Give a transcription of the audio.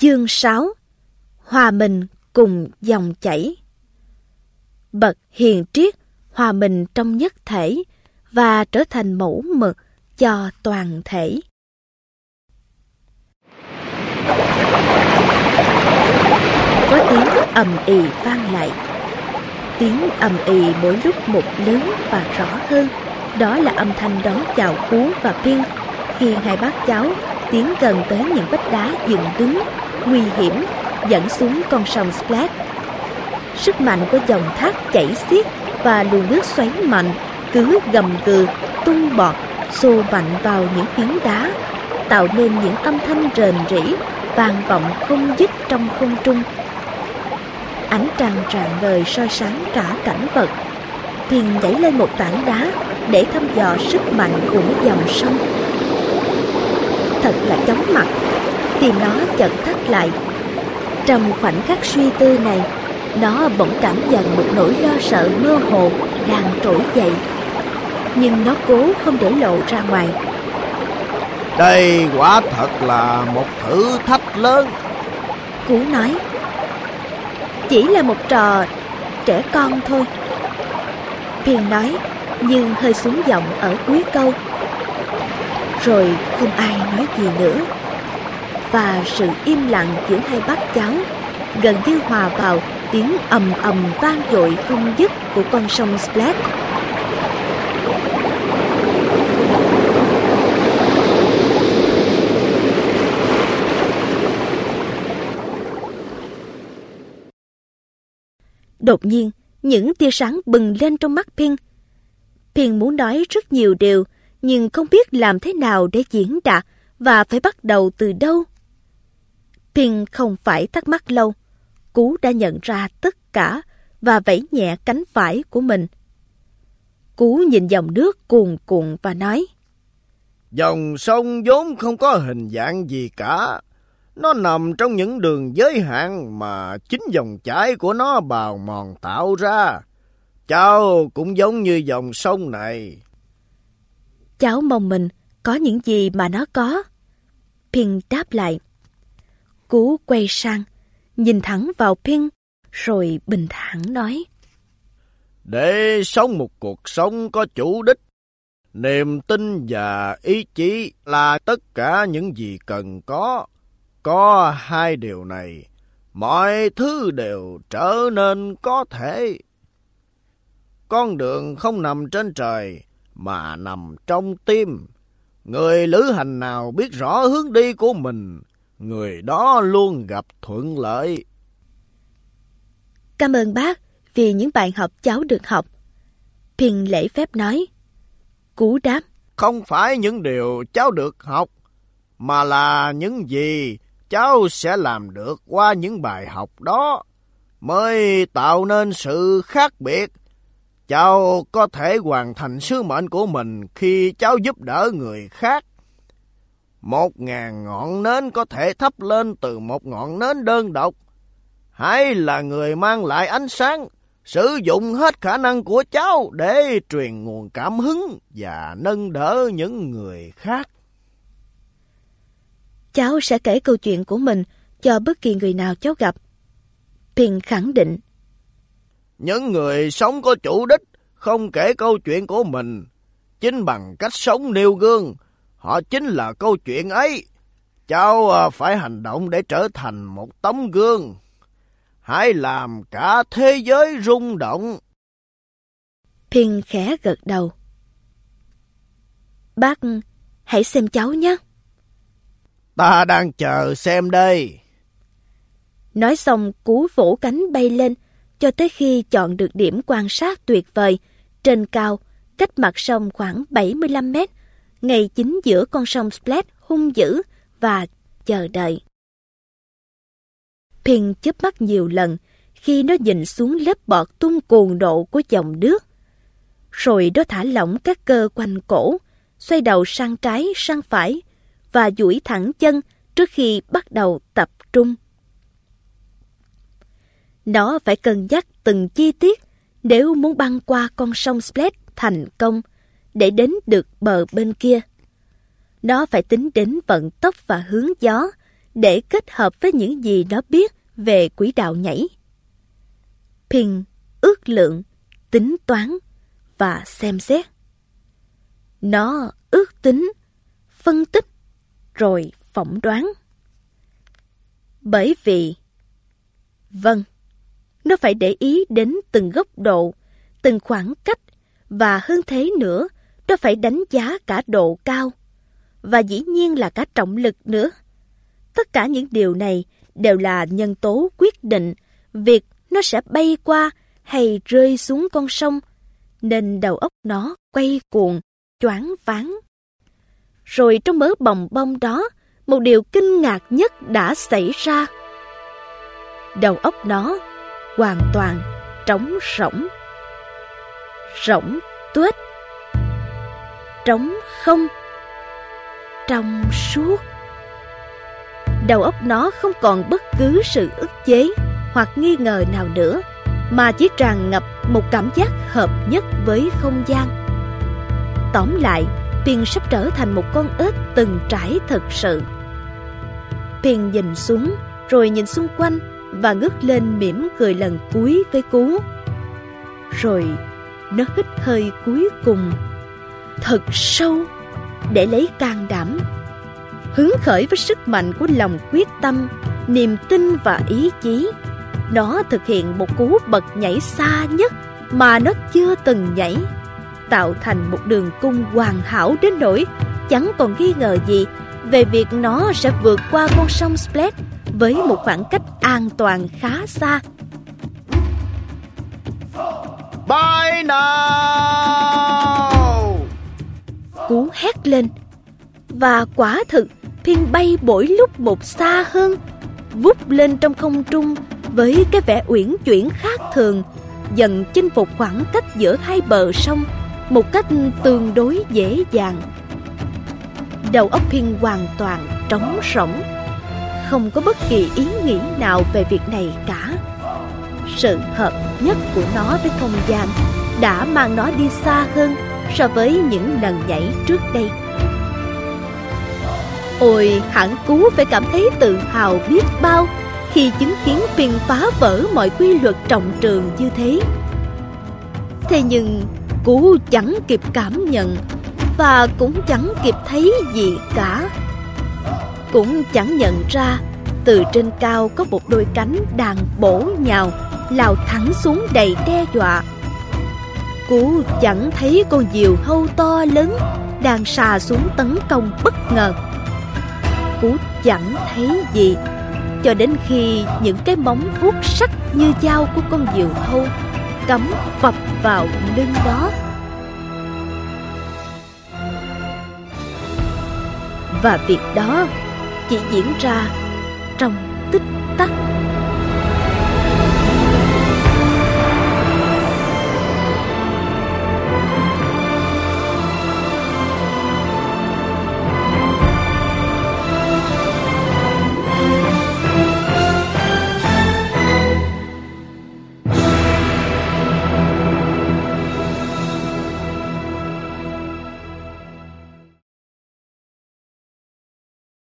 Chương 6 Hòa mình cùng dòng chảy Bậc hiền triết, hòa mình trong nhất thể và trở thành mẫu mực cho toàn thể. Có tiếng ầm ì vang lại. Tiếng ầm ì mỗi lúc một lớn và rõ hơn. Đó là âm thanh đón chào Cú và Pin khi hai bác cháu tiến gần tới những vách đá dựng đứng, nguy hiểm, dẫn xuống con sông Splash. Sức mạnh của dòng thác chảy xiết và luồng nước xoáy mạnh cứ gầm gừ, tung bọt, xô mạnh vào những phiến đá, tạo nên những âm thanh rền rĩ, vang vọng không dứt trong không trung. Ánh trăng rạng ngời soi sáng cả cảnh vật. Thiền nhảy lên một tảng đá để thăm dò sức mạnh của dòng sông thật là chóng mặt. Tim nó chợt thắt lại. Trong khoảnh khắc suy tư này Nó bỗng cảm nhận một nỗi lo sợ mơ hồ đang trỗi dậy. Nhưng nó cố không để lộ ra ngoài. Đây quả thật là một thử thách lớn. Cú nói Chỉ là một trò trẻ con thôi. Phiền nói Nhưng hơi xuống giọng ở cuối câu rồi không ai nói gì nữa Và sự im lặng giữa hai bác cháu Gần như hòa vào tiếng ầm ầm vang dội không dứt của con sông Splat Đột nhiên, những tia sáng bừng lên trong mắt Pin. Pin muốn nói rất nhiều điều, nhưng không biết làm thế nào để diễn đạt và phải bắt đầu từ đâu. Pin không phải thắc mắc lâu. Cú đã nhận ra tất cả và vẫy nhẹ cánh phải của mình. Cú nhìn dòng nước cuồn cuộn và nói, Dòng sông vốn không có hình dạng gì cả. Nó nằm trong những đường giới hạn mà chính dòng chảy của nó bào mòn tạo ra. Cháu cũng giống như dòng sông này. Cháu mong mình có những gì mà nó có. Pin đáp lại. Cú quay sang, nhìn thẳng vào Pin, rồi bình thản nói. Để sống một cuộc sống có chủ đích, niềm tin và ý chí là tất cả những gì cần có. Có hai điều này, mọi thứ đều trở nên có thể. Con đường không nằm trên trời, mà nằm trong tim. Người lữ hành nào biết rõ hướng đi của mình, người đó luôn gặp thuận lợi. Cảm ơn bác vì những bài học cháu được học. Phiền lễ phép nói. Cú đáp. Không phải những điều cháu được học, mà là những gì cháu sẽ làm được qua những bài học đó mới tạo nên sự khác biệt Cháu có thể hoàn thành sứ mệnh của mình khi cháu giúp đỡ người khác. Một ngàn ngọn nến có thể thắp lên từ một ngọn nến đơn độc. Hãy là người mang lại ánh sáng, sử dụng hết khả năng của cháu để truyền nguồn cảm hứng và nâng đỡ những người khác. Cháu sẽ kể câu chuyện của mình cho bất kỳ người nào cháu gặp. Phiền khẳng định những người sống có chủ đích không kể câu chuyện của mình. Chính bằng cách sống nêu gương, họ chính là câu chuyện ấy. Cháu à, phải hành động để trở thành một tấm gương. Hãy làm cả thế giới rung động. Phiên khẽ gật đầu. Bác, hãy xem cháu nhé. Ta đang chờ xem đây. Nói xong cú vỗ cánh bay lên, cho tới khi chọn được điểm quan sát tuyệt vời, trên cao, cách mặt sông khoảng 75 mét, ngay chính giữa con sông Splat hung dữ và chờ đợi. Pin chớp mắt nhiều lần khi nó nhìn xuống lớp bọt tung cuồng độ của dòng nước. Rồi nó thả lỏng các cơ quanh cổ, xoay đầu sang trái sang phải và duỗi thẳng chân trước khi bắt đầu tập trung. Nó phải cân nhắc từng chi tiết nếu muốn băng qua con sông Splet thành công để đến được bờ bên kia. Nó phải tính đến vận tốc và hướng gió, để kết hợp với những gì nó biết về quỹ đạo nhảy. Pin ước lượng, tính toán và xem xét. Nó ước tính, phân tích, rồi phỏng đoán. Bởi vì, vâng, nó phải để ý đến từng góc độ, từng khoảng cách và hơn thế nữa, nó phải đánh giá cả độ cao và dĩ nhiên là cả trọng lực nữa. Tất cả những điều này đều là nhân tố quyết định việc nó sẽ bay qua hay rơi xuống con sông, nên đầu óc nó quay cuồng, choáng váng. Rồi trong mớ bồng bông đó, một điều kinh ngạc nhất đã xảy ra. Đầu óc nó hoàn toàn trống rỗng. Rỗng tuếch. Trống không. Trong suốt. Đầu óc nó không còn bất cứ sự ức chế hoặc nghi ngờ nào nữa, mà chỉ tràn ngập một cảm giác hợp nhất với không gian. Tóm lại, Pin sắp trở thành một con ếch từng trải thật sự. Pin nhìn xuống, rồi nhìn xung quanh và ngước lên mỉm cười lần cuối với Cú. Rồi nó hít hơi cuối cùng, thật sâu để lấy can đảm. Hứng khởi với sức mạnh của lòng quyết tâm, niềm tin và ý chí, nó thực hiện một cú bật nhảy xa nhất mà nó chưa từng nhảy, tạo thành một đường cung hoàn hảo đến nỗi chẳng còn nghi ngờ gì về việc nó sẽ vượt qua con sông Splat với một khoảng cách an toàn khá xa. Bay nào! Cú hét lên và quả thực phiên bay mỗi lúc một xa hơn vút lên trong không trung với cái vẻ uyển chuyển khác thường dần chinh phục khoảng cách giữa hai bờ sông một cách tương đối dễ dàng đầu óc phiên hoàn toàn trống rỗng không có bất kỳ ý nghĩ nào về việc này cả. Sự hợp nhất của nó với không gian đã mang nó đi xa hơn so với những lần nhảy trước đây. Ôi, hẳn cú phải cảm thấy tự hào biết bao khi chứng kiến viên phá vỡ mọi quy luật trọng trường như thế. Thế nhưng, cú chẳng kịp cảm nhận và cũng chẳng kịp thấy gì cả cũng chẳng nhận ra, từ trên cao có một đôi cánh đang bổ nhào, lao thẳng xuống đầy đe dọa. Cú chẳng thấy con diều hâu to lớn đang xà xuống tấn công bất ngờ. Cú chẳng thấy gì, cho đến khi những cái móng vuốt sắc như dao của con diều hâu cắm phập vào lưng đó. Và việc đó chỉ diễn ra trong tích tắc.